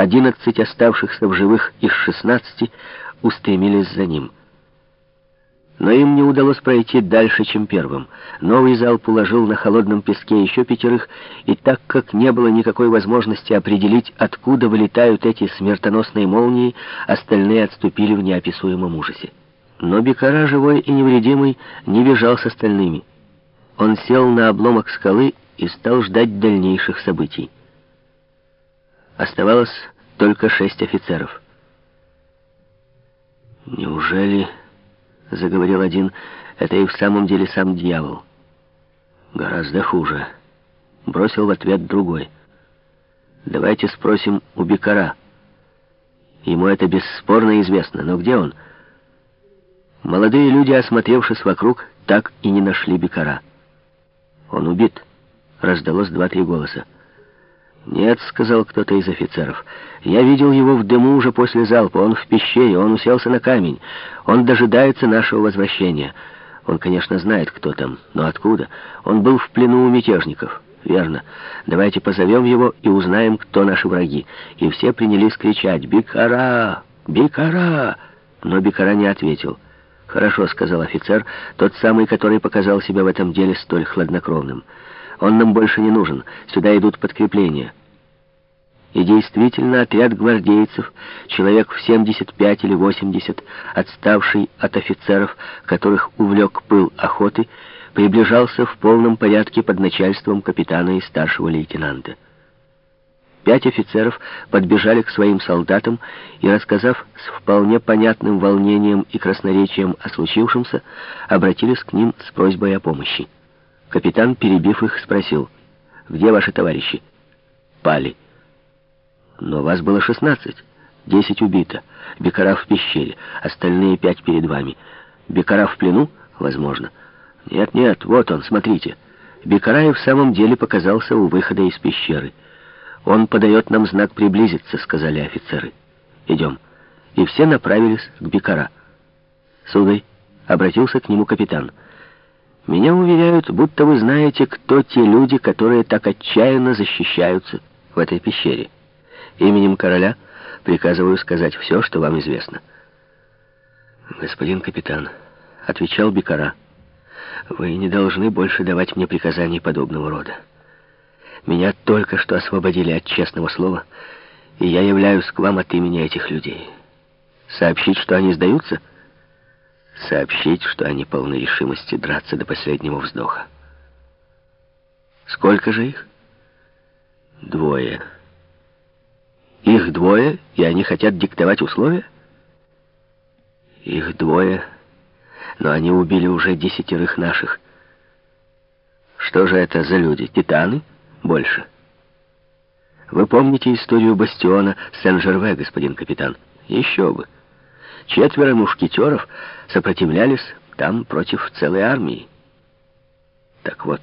Одиннадцать оставшихся в живых из шестнадцати устремились за ним. Но им не удалось пройти дальше, чем первым. Новый залп уложил на холодном песке еще пятерых, и так как не было никакой возможности определить, откуда вылетают эти смертоносные молнии, остальные отступили в неописуемом ужасе. Но Бекара, живой и невредимый, не бежал с остальными. Он сел на обломок скалы и стал ждать дальнейших событий. Оставалось только шесть офицеров. «Неужели, — заговорил один, — это и в самом деле сам дьявол?» «Гораздо хуже», — бросил в ответ другой. «Давайте спросим у Бекара. Ему это бесспорно известно, но где он?» Молодые люди, осмотревшись вокруг, так и не нашли Бекара. «Он убит», — раздалось два-три голоса. «Нет», — сказал кто-то из офицеров. «Я видел его в дыму уже после залпа. Он в пещере, он уселся на камень. Он дожидается нашего возвращения. Он, конечно, знает, кто там, но откуда? Он был в плену у мятежников». «Верно. Давайте позовем его и узнаем, кто наши враги». И все принялись кричать «Бикара! Бикара!» Но Бикара не ответил. «Хорошо», — сказал офицер, тот самый, который показал себя в этом деле столь хладнокровным. Он нам больше не нужен. Сюда идут подкрепления». И действительно, отряд гвардейцев, человек в 75 или 80, отставший от офицеров, которых увлек пыл охоты, приближался в полном порядке под начальством капитана и старшего лейтенанта. Пять офицеров подбежали к своим солдатам и, рассказав с вполне понятным волнением и красноречием о случившемся, обратились к ним с просьбой о помощи. Капитан, перебив их, спросил, «Где ваши товарищи?» «Пали». «Но вас было шестнадцать. Десять убито. Бекара в пещере. Остальные пять перед вами. Бекара в плену? Возможно». «Нет-нет, вот он, смотрите». Бекараев в самом деле показался у выхода из пещеры. «Он подает нам знак приблизиться», — сказали офицеры. «Идем». И все направились к Бекара. «Сударь», — обратился к нему капитан, — меня уверяют, будто вы знаете, кто те люди, которые так отчаянно защищаются в этой пещере. Именем короля приказываю сказать все, что вам известно. Господин капитан, отвечал Бекара, вы не должны больше давать мне приказаний подобного рода. Меня только что освободили от честного слова, и я являюсь к вам от имени этих людей. Сообщить, что они сдаются — сообщить, что они полны решимости драться до последнего вздоха. Сколько же их? Двое. Их двое, и они хотят диктовать условия? Их двое, но они убили уже десятерых наших. Что же это за люди? Титаны? Больше. Вы помните историю бастиона Сен-Жерве, господин капитан? Еще бы. Четверо мушкетеров сопротивлялись там против целой армии. Так вот,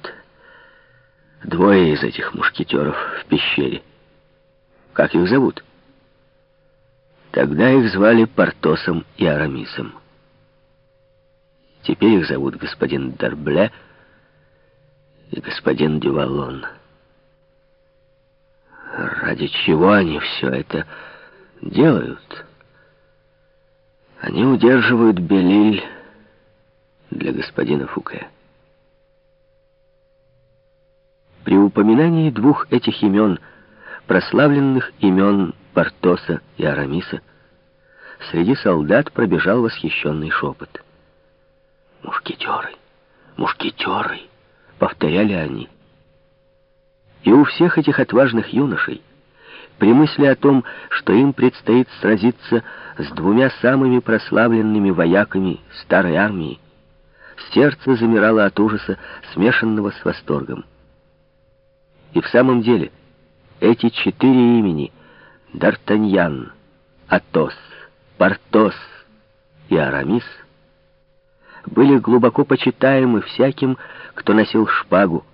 двое из этих мушкетеров в пещере. Как их зовут? Тогда их звали Портосом и Арамисом. Теперь их зовут господин Дарбле и господин Дювалон. Ради чего они все это делают? Они удерживают Белиль для господина Фуке. При упоминании двух этих имен, прославленных имен Портоса и Арамиса, среди солдат пробежал восхищенный шепот. «Мушкетеры! Мушкетеры!» — повторяли они. И у всех этих отважных юношей при мысли о том, что им предстоит сразиться с двумя самыми прославленными вояками старой армии, сердце замирало от ужаса, смешанного с восторгом. И в самом деле, эти четыре имени — Д'Артаньян, Атос, Портос и Арамис — были глубоко почитаемы всяким, кто носил шпагу,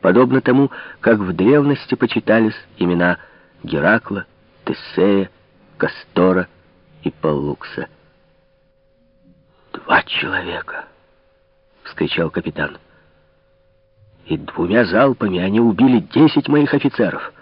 подобно тому, как в древности почитались имена Геракла, Тесея, Кастора и Паллукса. «Два человека!» — вскричал капитан. «И двумя залпами они убили десять моих офицеров!»